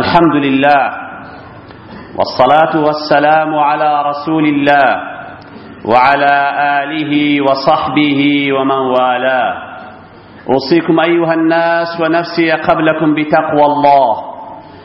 الحمد لله والصلاة والسلام على رسول الله وعلى آله وصحبه ومن والاه أوصيكم أيها الناس ونفسي قبلكم بتقوى الله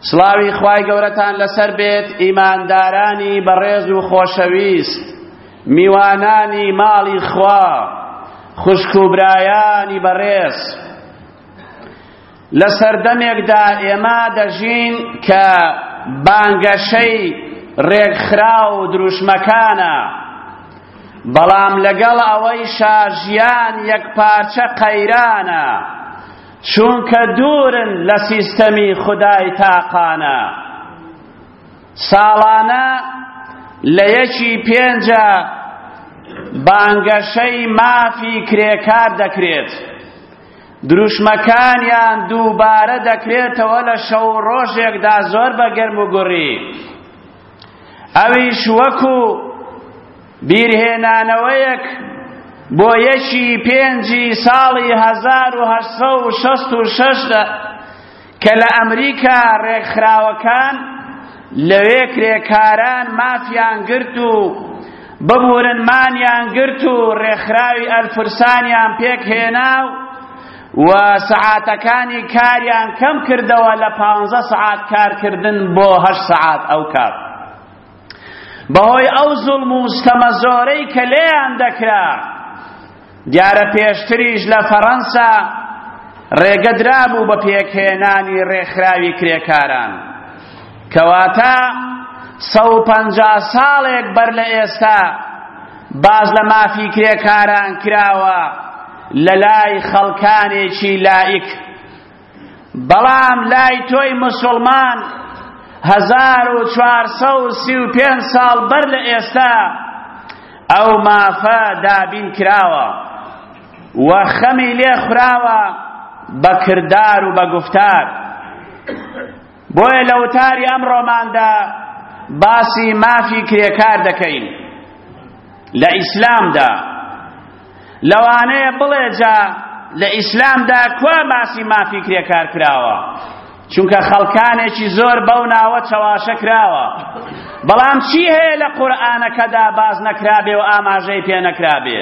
سڵاوی خوای گەورەتان لەسەر بێت ئیماندارانی بەڕێز و خۆشەویست میوانانی ماڵی خوا خوشک و برایانی بەڕێز لە سەردەمێکدا ئێمە دەژین کە بانگەشەی ڕێکخرا و دروشمەکانە بەڵام لەگەڵ ئەوەی شاژیان یەک پارچە قەیرانە چونکە دوورن لە سیستەمی خودای تاقانە ساڵانە لە یەکی پێنجە بانگەشەی مافی کرێکار دەکرێت دروشمەکانیان دووبارە دەکرێتەوە لە شەو ڕۆژێکدا زۆر بە گەرم و گوڕی ئەویش وەکو بیرهێنانەوەیەک بۆ یەکی پێنجی ساڵی هەزار و هەشت سەد و شەست و شەش کە لە ئەمریکا ڕێکخراوەکان لەوێ کرێکاران مافیان گرت و ببورن مانیان گرت و ڕێکخراوی ئەلفرسانیان پێک هێنا و و سعاتەکانی کاریان کەم کردەوە لە پانزە سعات کارکردن بۆ هەشت سعات ئەو کات بەهۆی ئەو زوڵم و ستەمە زۆرەی کە لێیان دەکرا دیارە پێشتریش لە فەڕەنسا ڕێگە درابوو بە پێکهێنانی ڕێکخراوی کرێکاران کەواتە سە و پەنجا ساڵێک بەر لە ئێستا باز لە مافی کرێکاران کراوە لە لای خەڵکانێکی لایک بەڵام لای تۆی مسوڵمان هەزار و چوار سەد و سی و پێنج ساڵ بەر لە ئێستا ئەو مافە دابین کراوە و خەمی لێ خوراوە بە کردار و بە گفتار بۆیە لە وتاری ئەمڕۆماندا باسی مافی کرێکار دەکەین لە ئیسلامدا لەوانەیە بڵێ جا لە ئیسلامدا کوا باسی مافی کرێکار کراوە چونکە خەڵکانێکی زۆر بەو ناوە چەواشە کراوە بەڵام چی هەیە لە قورآانەکەدا باز نەکرابێ و ئاماژەی پێ نەکرابێ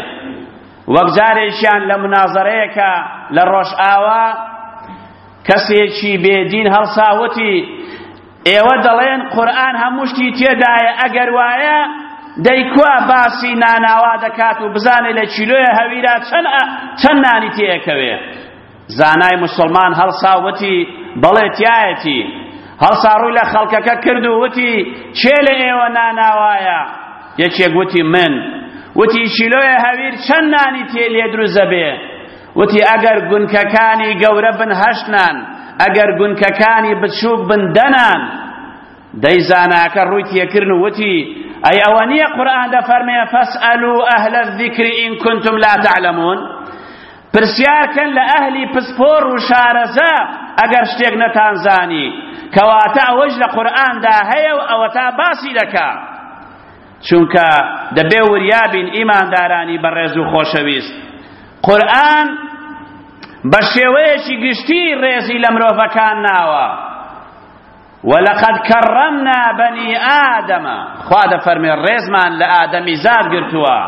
وەک جارێکیان لە منازەرەیەکە لە ڕۆژئاوا کەسێکی بێ دین هەڵساوتی ئێوە دەڵێن قورئان هەموو شتی تێدایە ئەگەر وایە دەیکوا باسی ناناوا دەکات و بزانێ لە کیلۆیە هەویرا چەند چەند نانی تێکەوێ زانای مسلمان هەڵساوتی بەڵێ تایەتی هەڵساڕووی لە خەڵکەکە کرد و وتی چێ لە ئێوە ناناوایە یەکێک وتی من وتی کیلۆیە هەویر چەند نانی تێ لێ دروزە بێ وتی، ئەگەر گونکەکانی گەورە بن هەشت نان، ئەگەر گونکەکانی بچووک بن دە نان. دەی زاناکە ڕووی تێکرن و وتی، ئەی ئەوە نییە قورئان دەفەرمێ، فاسئەلو ئەهل الذکر ان کنتم لا تعلمون، پرسیار کەن لە ئەهلی پسپۆڕ و شارەزا ئەگەر شتێک نەتانزانی، کەواتە ئەوەیش لە قورئاندا هەیە و ئەوەتا باسی دەکا. چونکە دەبێ وریا بین ئیماندارانی بەڕێز و خۆشەویست قورئان بە شێوەیەکی گشتی ڕێزی لە مرۆڤەکان ناوە ولقد كرمنا بني آدم خوا دەفەرمێ ڕێزمان لە ئادەمی زاد گرتووە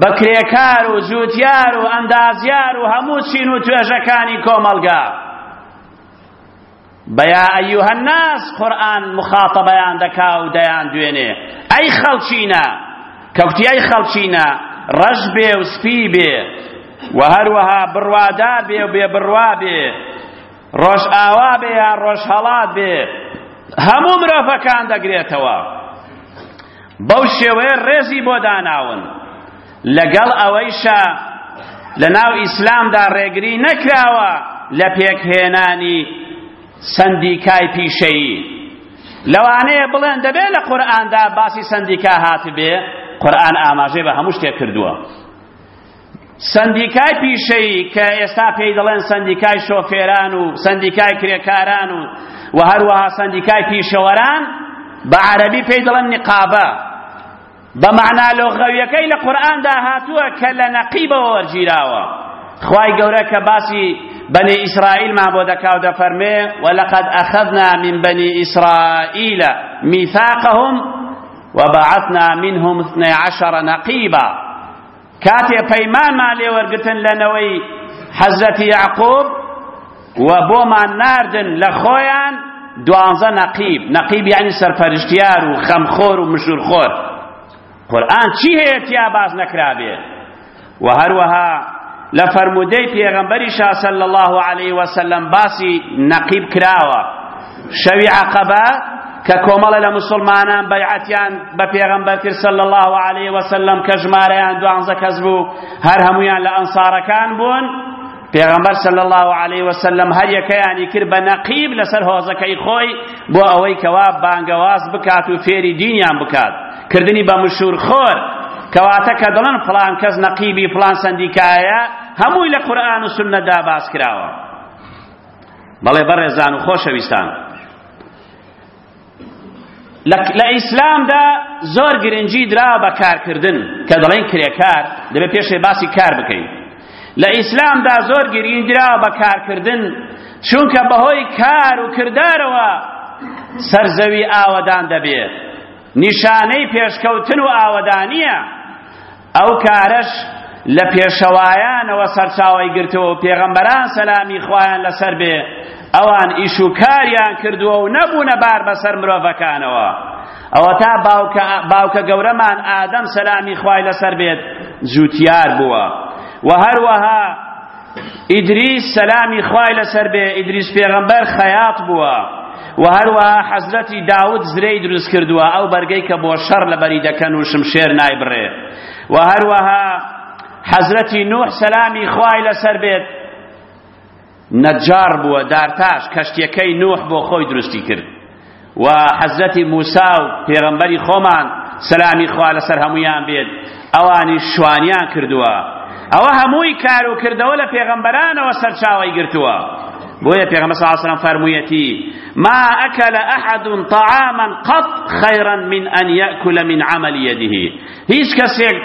بە کرێکار و جووتیار و ئەندازیار و هەموو چین و توێژەکانی کۆمەڵگا بە یا ایها الناس قورئان مخاتەبەیان دەکا و دەیان دوێنێ ئەی خەڵکینە کە کوتی ئەی خەڵکینە ڕەش بێ و سپی بێ و هەروەها بڕوادا بێ و بێ بڕوا بێ ڕۆژ ئاوا بێ یا ڕۆژ هەڵات بێ هەموو مرۆڤەکان دەگرێتەوە بەو شێوەیە ڕێزی بۆ داناون، لەگەڵ ئەوەیشا لەناو ئیسلامدا ڕێگری نەکراوە لە پێکهێنانی سەندیکای پیشەیی، لەوانەیە بڵێن دەبێ لە قورئاندا باسی سەندیکا هاتبێ، قورئان ئاماژەی بە هەموو شتێک کردووە. سەندیکای پیشەیی کە ئێستا پێی دەڵێن سەندیکای شۆفێران و سەندیکای کرێکاران و و هەروەها سەندیکای پیشەوەران بە عەرەبی پێی دەڵێن نقابە بە معنا لۆغەویەکەی لە قورئاندا هاتووە کە لە نەقیبەوە وەرگیراوە خوای گەورە کە باسی بنی ئیسرائیل ما بۆ دەکاو دەفەرمێ ولقد أخذنا من بني إسرائيل ميثاقهم وبعثنا منهم اثني عشر نقيبا کاتێ پەیمانمان لێ وەرگرتن لە نەوەی حەزرەتی یەعقوب و بۆمان ناردن لە خۆیان دوانزە نەقیب نەقیب یعنی سەرپەرشتیار و خەمخۆر و مشورخۆر قورآن چی هەیە تیا باز نەکرابێ و هەروەها لە فەرموودەی پێغەمبەری شا صلی الله علیه وسلم باسی نەقیب کراوە شەوی عەقەبە کە کۆمەڵە لە مسوڵمانان بەیعەتیان بە پێغەمبەر کرد صلی الله علیه وسلم کە ژمارەیان دوانزە کەس بوو هەر هەمویان لە ئەنصارەکان بوون پێغەمبەر صلی الله علیه وسلم هەر یەکەیانی کرد بە نەقیب لەسەر هۆزەکەی خۆی بۆ ئەوەی کەوا بانگەواز بکات و فێری دینیان بکات کردنی بە مشور خۆر کەواتە کە دڵن فلان کەس نەقیبی فلان سندیکایە هەمووی لە قورئان و سنەدا باس کراوە بەڵێ بەڕێزان و خۆشەویستان لە ئیسلامدا زۆر گرنگی درا بە کارکردن کە دەڵێن کرێکار دەبێت پێشێ باسی کار بکەین لە ئیسلامدا زۆر گرنگی درا بە کارکردن چونکە بەهۆی کار و کردارەوە سەرزەوی ئاوەدان دەبێت نیشانەی پێشکەوتن و ئاوەدانیە ئەو کارەش لە پێشەوایانەوە سەرچاوەی گرتووە و پێغەمبەران سەلامی خوایان لەسەر بێ ئەوان ئیش و کاریان کردووە و نەبوونە بار بەسەر مرۆڤەکانەوە ئەوەتا باوکە باوکە گەورەمان ئادەم سەلامی خوای لەسەر بێت جوتیار بووە و هەروەها ئیدریس سەلامی خوای لەسەر بێ ئیدریس پێغەمبەر خەیاط بووە و هەروەها حەزرەتی داود زرەی دروست کردووە ئەو بەرگەی کە بۆ شەڕ لەبەری دەکەن و شمشێر نایبڕێ و هەروەها حەزرەتی نوح سەلامی خوای لەسەر بێت نەجار بووە دارتاش کەشتیەکەی نوح بۆ خۆی دروستی کرد و حەزرەتی موسا و پێغەمبەری خۆمان سەلامی خوا لەسەر هەموویان بێت ئەوانیش شوانیان کردووە ئەوە هەمووی کار و کردەوە لە پێغەمبەرانەوە سەرچاوی گرتووە بۆیە پێغەمبەر صلی الله علیه و سلم فەرموویەتی ما اكل احد طعاما قط خيرا من ان ياكل من عمل يده هیچ کەسێک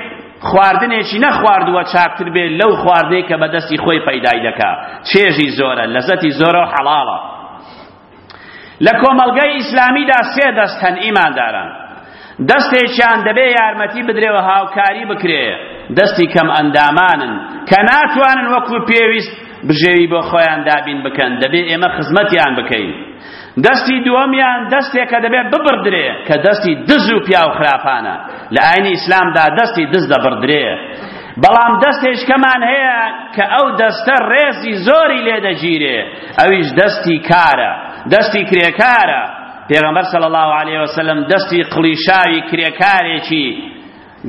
خواردنێکی نەخواردووە چاکتر بێت لەو خواردنەی کە بەدەستی خۆی پەیدای دەکا چێژی زۆرە لەزەتی زۆرە و حەڵاڵە لە کۆمەڵگەی ئیسلامیدا سێ دەست هەن ئیمانداران دەستێکیان دەبێ یارمەتی بدرێ و هاوکاری بکرێ دەستی کەم ئەندامانن کە ناتوانن وەکو پێویست بژێوی بۆ خۆیان دابین بکەن دەبێ ئێمە خزمەتیان بکەین دەستی دووەمیان دەستێکە دەبێت ببڕدرێ کە دەستی دز و پیاو خراپانە لە ئاینی ئیسلامدا دەستی دز دەبڕدرێ بەڵام دەستێشکەمان هەیە کە ئەو دەستە ڕێزی زۆری لێ دەگیرێ ئەویش دەستی کارە، دەستی کرێکارە، پێغەمبەر صلی اللە علیە وسلم دەستی قڵیشاوی کرێکارێکی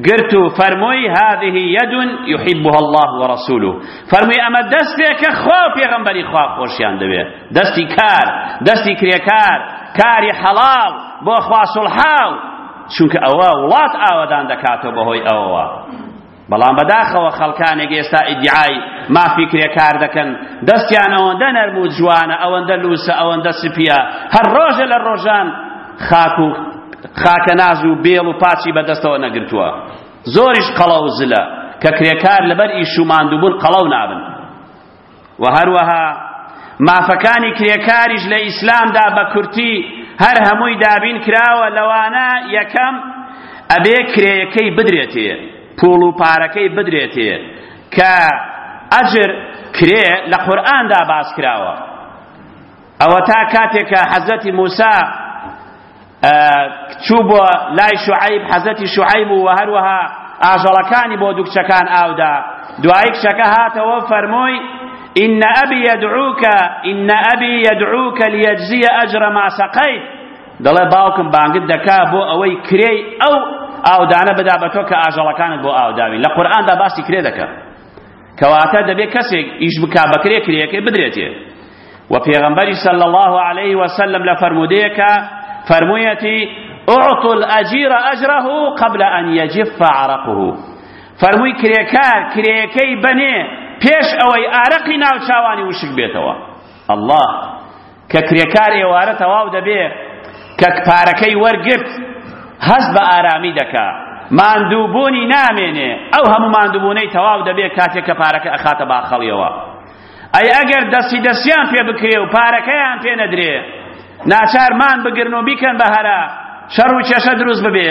گرت و فەرمووی هذه یەد یحبها الله ورسوله فەرمووی ئەمە دەستێکە خوا و پێغەمبەری خوا خۆشیان دەوێ دەستی کار دەستی کرێکار کاری حەڵاڵ بۆ خوا سڵحاو چونکە ئەوە وڵات ئاوەدان دەکاتەوە بەهۆی ئەوەوە بەڵام بەداخەوە خەڵکانێک ئێستا ئیدیعای مافی کرێکار دەکەن دەستیان ئەوەندە نەرم و جوانە ئەوەندە لوسە ئەوەندە سپیە هەر ڕۆژە لە ڕۆژان خاک و خاکە ناز و بێڵ و پاچی بەدەستەوە نەگرتووە زۆریش قەڵەو زلە کە کرێکار لەبەر ئیش و ماندووبوون قەڵەو نابن و هەروەها مافەکانی کرێکاریش لە ئیسلامدا بە کورتی هەر هەمووی دابین کراوە لەوانە یەکەم ئەبێ کرێیەکەی بدرێتێ پوڵ و پارەکەی بدرێتێ کە ئەجر کرێ لە قورئاندا باس کراوە ئەوە تا کاتێکە حەزەتی موسا چوو بۆ لای شعیب حەزەتی شعیب و هەروەها ئاژەڵەکانی بۆ دوو کچەکان ئاودا دوایی کچەکە هاتەوە فەرمووی إن أبي يدعوك إن أبي يدعوك ليجزي أجر ما سقيت دەڵێ باوکم بانگت دەکا بۆ ئەوەی کرێی ئەو ئاودانە بدا بە تۆ کە ئاژەڵەکانت بۆ ئاوداوی لە قورئاندا باسی کرێ دەکە کەواتە دەبێت کەسێک ئیش بکات بەکرێ کرێیەکەی بدرێتێ و پێغەمبەری صلی الله علیه وسلم لە فەرمودەیەکە فەرموویەتی اعطوا الاجیر اجره قبل ان يجف عرقه فەرمووی کرێکار کرێیەکەی بەنێ پێش ئەوەی ئارەقی ناوچاوانی وشک بێتەوە الله کە کرێکار ئێوارە تەواو دەبێ کە پارەکەی وەرگرت هەست بە ئارامی دەکا ماندووبوونی نامێنێ ئەو هەموو ماندووبوونەی تەواو دەبێ کاتێک کە پارەکە ئەخاتە باخەڵیەوە ئەی ئەگەر دەستی دەستیان پێ بکرێ و پارەکەیان پێ نەدرێ ناچارمان بگرن و بیکەن بە هەرا شەڕ و کێشە دروست ببێ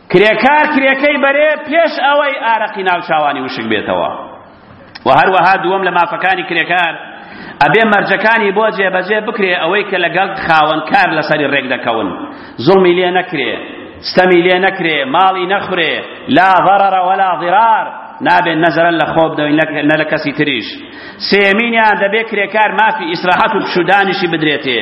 کرێکار کرێکەی بەرێ پێش ئەوەی ئارەقی ناو چاوانی وشک بێتەوە و هەروەها دووەم لە مافەکانی کرێکار ئەبێ مەرجەکانی بۆ جێبەجێ بکرێ ئەوەی کە لەگەڵ خاوەنکار لەسەری ڕێک دەکەون زوڵمی لێ نەکرێ ستەمی لێ نەکرێ ماڵی نەخورێ لا ضررە ولا ضرار نابێت نەزەرە لە خۆب دەوین نە لە کەسی تریش سێمینیان دەبێ کرێکار مافی ئیسراحەت و پشودانیشی بدرێتێ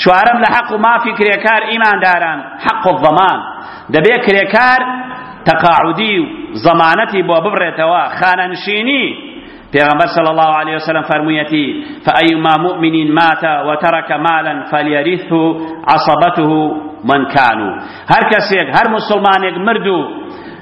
چوارەم، لە حەق و مافی کرێکار ئیمانداران، حق الضمان، دەبێت کرێکار تەقاعودی و زەمانەتی بۆ ببڕێتەوە، خانەنشینی، پێغەمبەر صلی اللە علیە وسلم فەرموویەتی فەئەیما مؤمن مات وترک مالا فلیرثه عصبته من کانو هەر کەسێک هەر مسلمانێک مرد و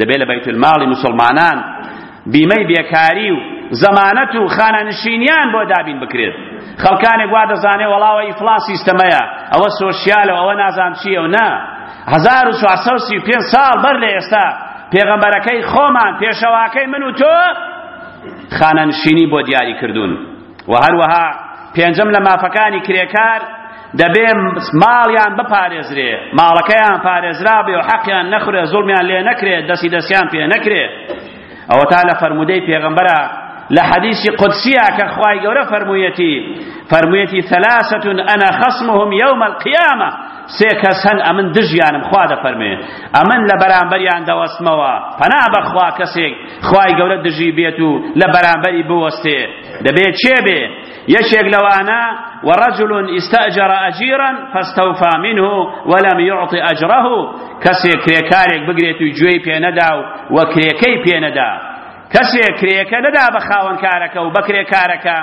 دەبێت لە بەیتولماڵی موسڵمانان بیمەی بێکاری و زەمانەت و خانەنشینیان بۆ دابین بکرێت خەڵکانێک وا دەزانێ وەڵاوە ئیفڵاس سیستەمەیە ئەوە سۆشیالە ئەوە نازان چیە و نا 1435 ساڵ بەر لە ئێستا پێغەمبەرەکەی خۆمان پێشەواکەی من و تۆ خانەنشینی بۆ دیاری کردوون وە هەروەها پێنجەم لە مافەکانی کرێکار دەبێ ماڵیان بپارێزرێ ماڵەکەیان پارێزرابێ و حەقیان نەخورێ زوڵمیان لێ نەکرێ دەستی دەستیان پێ نەکرێ ئەوە تا لە فەرمودەی پێغەمبەرە لە حەدیسی قدسیە کە خوای گەورە فەرموویەتی فەرموویەتی ثلاثتون انا خصمهم یوم القیامە سێ کەس هەن ئەمن دژیانم خوا دەفەرمێ ئەمن لە بەرامبەریان دەوەستمەوە پەنا بەخوا کەسێک خوای گەورە دژی بێت و لە بەرامبەری بوەستێ دەبێ چێ بێ یەکێک لەوانە ورجل استأجر أجيرا فاستوفى منه ولم يعط أجره کەسێک کرێکارێک بگرێت و گوێی پێ نەدا و و کرێکەی پێ نەدا کەسێک کرێکە نەدا بە خاوەنکارەکە و بە کرێکارەکە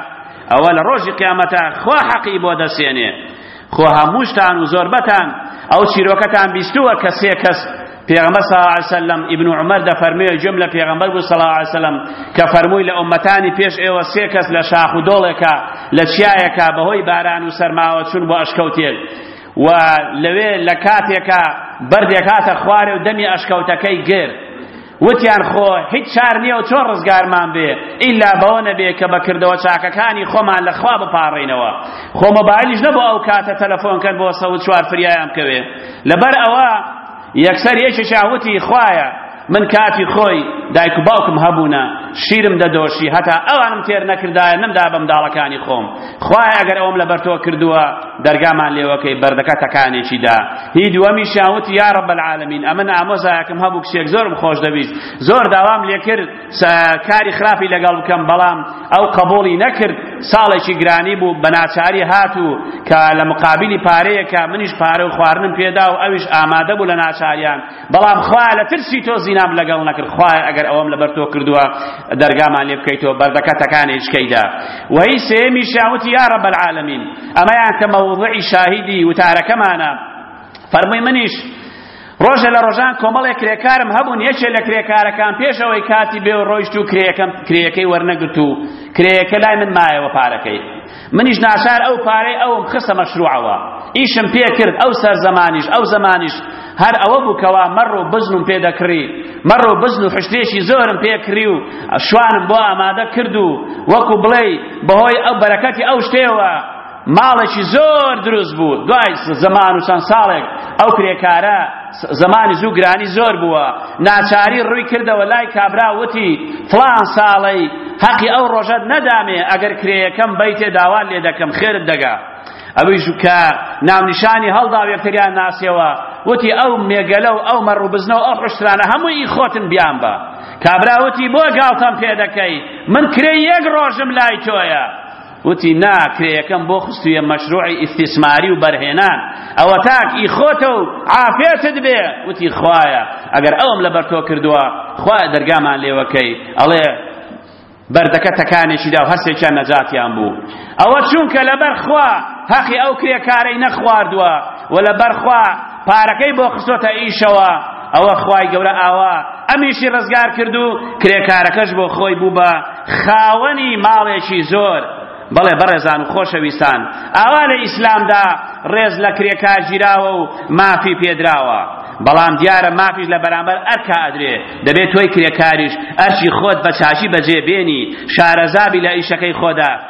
ئەوە لە ڕۆژی قیامەتە خوا حەقی بۆ دەسێنێ خۆ هەمووشتان و زۆربەتان ئەو چیرۆکەتان بیستووە کە سێ کەس پێغەمبەر صلی الله علیه وسلم ابن عمر دەفەرموێ جۆم لە پێغەمبەر بوو صلی الله علیه وسلم کە فەرمووی لە ئومەتانی پێش ئێوە سێ کەس لە شاخ و دۆڵێکە لە چیایەکە بەهۆی باران و سەرماوە چون بۆ ئەشکەوتێک و لەوێ لە کاتێکە بەردێک هاتە خوارێ و دەمی ئەشکەوتەکەی گرت وتیان خۆ هیچ چار نیە و چۆن ڕزگارمان بێ ئیلا بەوە نەبێ کە بە کردەوە چاکەکانی خۆمان لە خوا بپاڕێینەوە خۆ مۆبایلیش نەبوو ئەو کاتە تەلەفۆن کەن بۆ سەوت چوار فریایان بکەوێ لەبەر ئەوە یەکسەر یەکێکیان وتی خوایە من کاتی خۆی دایک و باوکم هەبوونە شیرم دەدۆشی هەتا ئەوانم تێر نەکردایە نەمدا بە منداڵەکانی خۆم خوایە ئەگەر ئەوم لەبەر تۆ کردووە دەرگامان لێوەکەی بەردەکە تەکانێکی دا هی دووەمیشیان وتی یا رب العالمین ئەمن ئامۆزایەکم هەبوو کچێک زۆرم خۆش دەویست زۆر داوام لێکرد کاری خراپی لەگەڵ بکەم بەڵام ئەو قبوڵی نەکرد ساڵێکی گرانی بوو بە ناچاری هاتوو کە لە مقابلی پارەیەکە منیش پارە و خواردنم پێدا و ئەویش ئامادە بوو لە ناچاریان بەڵام خوایە لە ترسی تۆ زینام لەگەڵ نەکرد خوایە ئەگەر ئەوەم لەبەر تۆ کردووە دەرگامان لێ بکەیتەوە بەردەکە تەکانێ شکەیدا و هەی سێمیشیان وتی یا رب العالمین ئەمەیان کە مەوضعی شاهیدی وتارەکەمانە فەرمووی منیش ڕۆژە لە ڕۆژان کۆمەڵێک کرێکارم هەبوون یەکێ لە کرێکارەکان پێش ئەوەی کاتی بێ و ڕۆیشت و کرێەکەم کرێەکەی وەرنەگرت و کرێەکە لای من مایەوە پارەکەی منیش ناچار ئەو پارەی ئەوم خستە مەشروعەوە ئیشم پێ کرد ئەو سەر زەمانیش ئەو زەمانیش هەر ئەوە بوو کەوا مەڕ و بزنم پێ دەکڕی مەڕ و بزن و حشتێکی زۆرم پێ کڕی و شوانم بۆ ئامادە کرد و وەکو بڵێ بەهۆی ئەو بەرەکەتی ئەو شتێوە ماڵێکی زۆر دروست بوو دوای زەمان و چەند ساڵێک ئەو کرێکارە زمانی زوو گرانی زۆر بووە ناچاری ڕووی کردەوە لای کابرا وتی فڵان ساڵەی هەقی ئەو ڕۆژەت نەدامێ ئەگەر کرێیەکەم بەیتێ داوا لێ دەکەم خێرت دەگا ئەوەی ژوکە ناونیشانی هەڵدا و یەکتریان ناسیەوە وتی ئەو مێگەلە و ئەو مەڕ و بزنە و ئەو حشترانە هەمووی خۆتن بیان بە کابرا وتی بۆ گاڵتەم پێ دەکەی من کرێ یەک ڕۆژم لای تۆیە وتی، نا، کرێیەکەم بۆ خستوویە مەشروعی ئیستیسماری و بەرهێنان، ئەوە تاک ی خۆتە و عافێتت بێ، وتی، خوایە ئەگەر ئەوەم لەبەر تۆ کردووە، خوایە دەرگامان لێوەکەی، ئەڵێ، بەردەکە تەکانێکی دا و هەرسێکیان نەجاتیان بوو، ئەوە چونکە لەبەر خوا هەقی ئەو کرێکارەی نەخواردووە و لەبەر خوا. پارەکەی بۆ خستۆتە ئیشەوە ئەوە خوای گەورە ئاوا ئەمیشی ڕزگار کرد و کرێکارەکەش بۆ خۆی بوو بە خاوەنی ماڵێکی زۆر بەڵێ بەڕێزان و خۆشەویستان ئاوا لە ئیسلامدا ڕێز لە کرێکار گیراوە و مافی پێدراوە بەڵام دیارە مافیش لە بەرامبەر ئەرکا ئەدرێ دەبێت تۆی کرێکاریش ئەرکی خۆت بە چاکی بەجێ بێنی شارەزابی لە ئیشەکەی خۆدا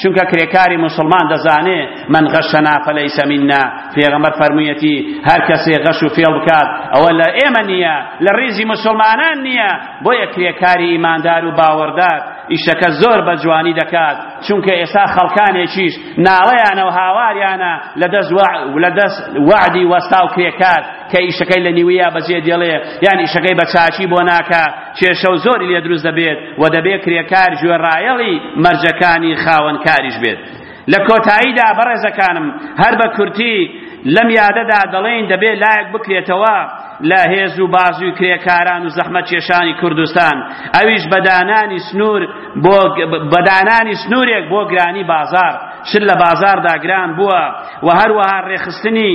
چونکە کرێکاری موسڵمان دەزانێ، من غشنا فلیس منا، پێغەمبەر فەرموویەتی، هەر کەسێ غەش و فێڵ بکات، ئەوە لە ئێمە نییە، لە ڕیزی موسڵمانان نییە، بۆیە کرێکاری ئیماندار و باوەڕدار ئیشەکە زۆر بە جوانی دەکات، چونکە ئێستا خەڵکانێکیش ناڵەیانە و هاواریانە لە دەست وەعدی وەستاو کرێکار، کە ئیشەکەی لە نیوەیا بەجێ دێڵێ یان ئیشەکەی بە چاکی بۆ ناکا کێشە و زۆری لێ دروست دەبێت و دەبێ کرێکار گوێڕایەڵی مەرجەکانی خاوەن کاریش بێت لە کۆتاییدا بەڕێزەکانم هەر بە کورتی لەم یادەدا دەڵێین دەبێ لایەک بکرێتەوە لە هێز و بازوی کرێکاران و زەحمەت کێشانی کوردستان ئەویش بەدانانی سنوور بۆ بەدانانی سنوورێک بۆ گرانی بازار شل لە بازاردا گران بووە و هەروەها ڕێخستنی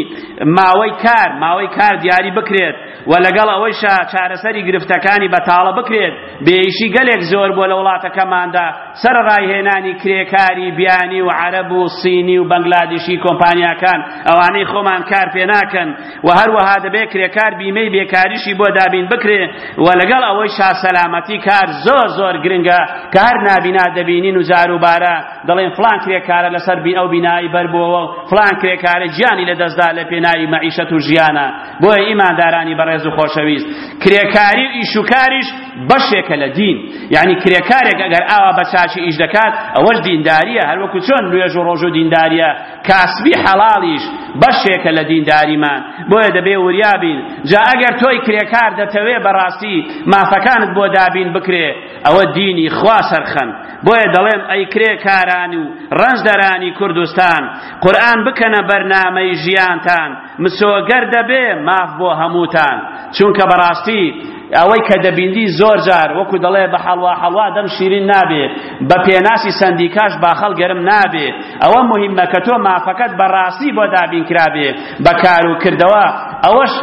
ماوەی کار ماوەی کار دیاری بکرێت و لەگەڵ ئەوەیشا چارەسەری گرفتەکانی بەتاڵە بکرێت بێیشی گەلێک زۆر بۆ لە وڵاتەکەماندا سەر ڕایهێنانی کرێکاری بیانی و عەرەب و سینی و بەنگلادیشی کۆمپانیاکان ئەوانەی خۆمان کار پێ ناکەن و هەروەها دەبێت کرێکار بیمەی بێکاریشی بۆ دابین بکرێ و لەگەڵ ئەوەیشا سەلامەتی کار زۆر زۆر گرنگە کە هەر نابینا دەبینین و زاروبارە دەڵێن فلان کرێکارە لەسەر بی ئەو بینایی بەربووەوە فلان کرێکارە گیانی لەدەستدا لە پێناوی مەعیشەت و ژیانە بۆیە ئیماندارانی بەڕێز و خۆشەویست کرێکاری و ئیشوکاریش بەشێکە لە دین یعنی کرێکارێک ئەگەر ئاوا بە چاچی ئیش دەکات ئەوەش دینداریە هەروەکو چۆن نوێژ و ڕۆژ و دینداریە کاسبی حەڵاڵیش بەشێکە لە دینداریمان بۆیە دەبێ وریابین جا ئەگەر تۆی کرێکار دەتەوێ بەڕاستی مافەکانت بۆ دابین بکرێ ئەوە دینی خوا سەرخەن بۆیە دەڵێم ئەی کرێکاران و ڕەنجدەرانی کوردستان قورئان بکەنە بەرنامەی ژیانتان مسۆگەر دەبێ ماف بۆ هەمووتان چونکە بەڕاستی ئەوەی کە دەبیندی زۆر جار وەکو دەڵێ بە حەڵوا حەڵوا دەم شیرین نابێ بە پێناسی سەندیکاش باخەڵ گەرم نابێ ئەوە مهمە کە تۆ مافەکەت بەڕاستی بۆ دابین کرابێ بە کار و کردەوە ئەوەش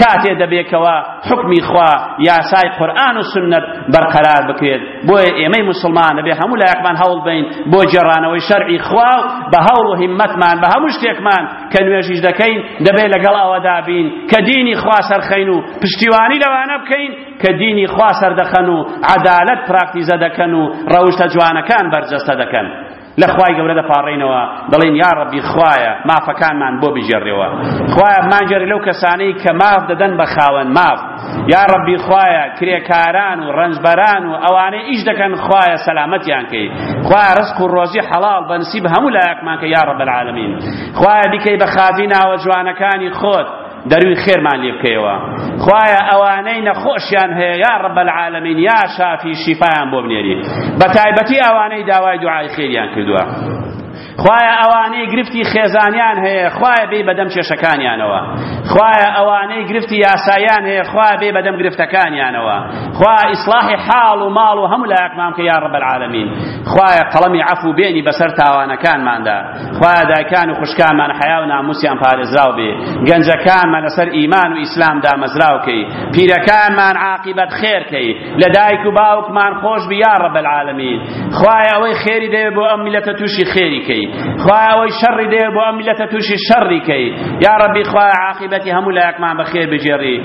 کاتێ دەبێ کەوا حوکمی خوا یاسای قورئان و سنت بەرقەرار بکرێت بۆیە ئێمەی موسڵمان دەبێ هەموو لایەکمان هەوڵ بین بۆ جێڕانەوەی شەرعی خوا و بە هەوڵ و هیممەتمان بە هەموو شتێکمان کە نوێژیش دەکەین دەبێ لەگەڵ ئەوەدا بین کە دینی خوا سەرخەین و پشتیوانی لەوانە بکەین کە دینی خوا سەردەخەن و عەدالەت پراکتیزە دەکەن و ڕەوشتە جوانەکان بەرجەستە دەکەن لە خوای گەورە دەپاڕێینەوە دەڵێین یا ڕەبی خوایە مافەکانمان بۆ بگێڕێەوە خوایە بمانگێڕی لەو کەسانەی کە ماف دەدەن بە خاوەن ماف یا ڕەبی خوایە کرێکاران و ڕەنجبەران و ئەوانەی ئیش دەکەن خوایە سەلامەتیان کەی خوایە ڕزق و ڕۆزی حەڵاڵ بە نسیب هەموو لایەکمان کە یا ڕەب العالمین خوایە بیکەی بە خاڤی ناوە جوانەکانی خۆت دەروی خێرمان لێ بکەیەوە خوایە ئەوانەی نەخۆشیان هەیە یا رب العالمین یا شافی شیفایان بۆ بنێری بە تایبەتی ئەوانەی داوای دوعای خێریان کردووە خوایە ئەوانەی گرفتی خێزانیان هەیە خوایە بێ بەدەم کێشەکانیانەوە خوایە ئەوانەی گرفتی یاسایان هەیە خوا بێ بەدەم گرفتەکانیانەوە خوا ئیسلاحی حاڵ و ماڵ و هەموو لایەکمان کە یا رب العالمین خوایە قەڵەمی عەفو بێنی بەسەر تاوانەکانماندا خوایە دایکان و خوشکانمان حەیا و ناموسیان پارێزراو بێ گەنجەکانمان لەسەر ئیمان و ئیسلام دامەزراو کەی پیرەکانمان عاقیبەت خێر کەی لە دایک و باوکمان خۆش بی یا رب العالمین خوایە ئەوەی خێری دەوێ بۆ ئەم میلەتە تووشی خێری کەی خوایە ئەوەی شەڕی دەوێ بۆ ئەم میلەتە تووشی شەڕی کەی یا ربی خوایە عاقیبەتی هەموو لایەکمان بەخێر بگێڕی